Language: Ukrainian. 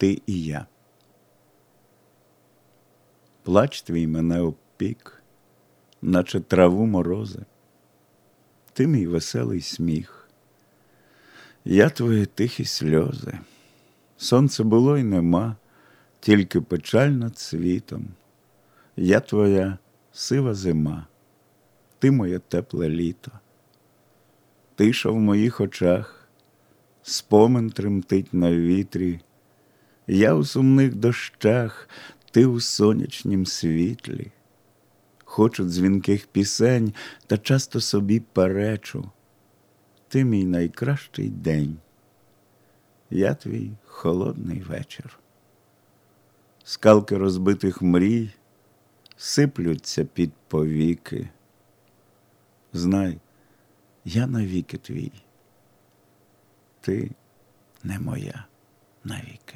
ти і я. Плач твій мене обпік, наче траву морози, ти мій веселий сміх, я твої тихі сльози. Сонце було й нема, тільки печаль над світом. Я твоя сива зима, ти моє тепле літо. Тиша в моїх очах, спомин тремтить на вітрі, я у сумних дощах, ти у сонячнім світлі. Хочу дзвінких пісень, та часто собі перечу. Ти мій найкращий день, я твій холодний вечір. Скалки розбитих мрій сиплються під повіки. Знай, я навіки твій, ти не моя навіки.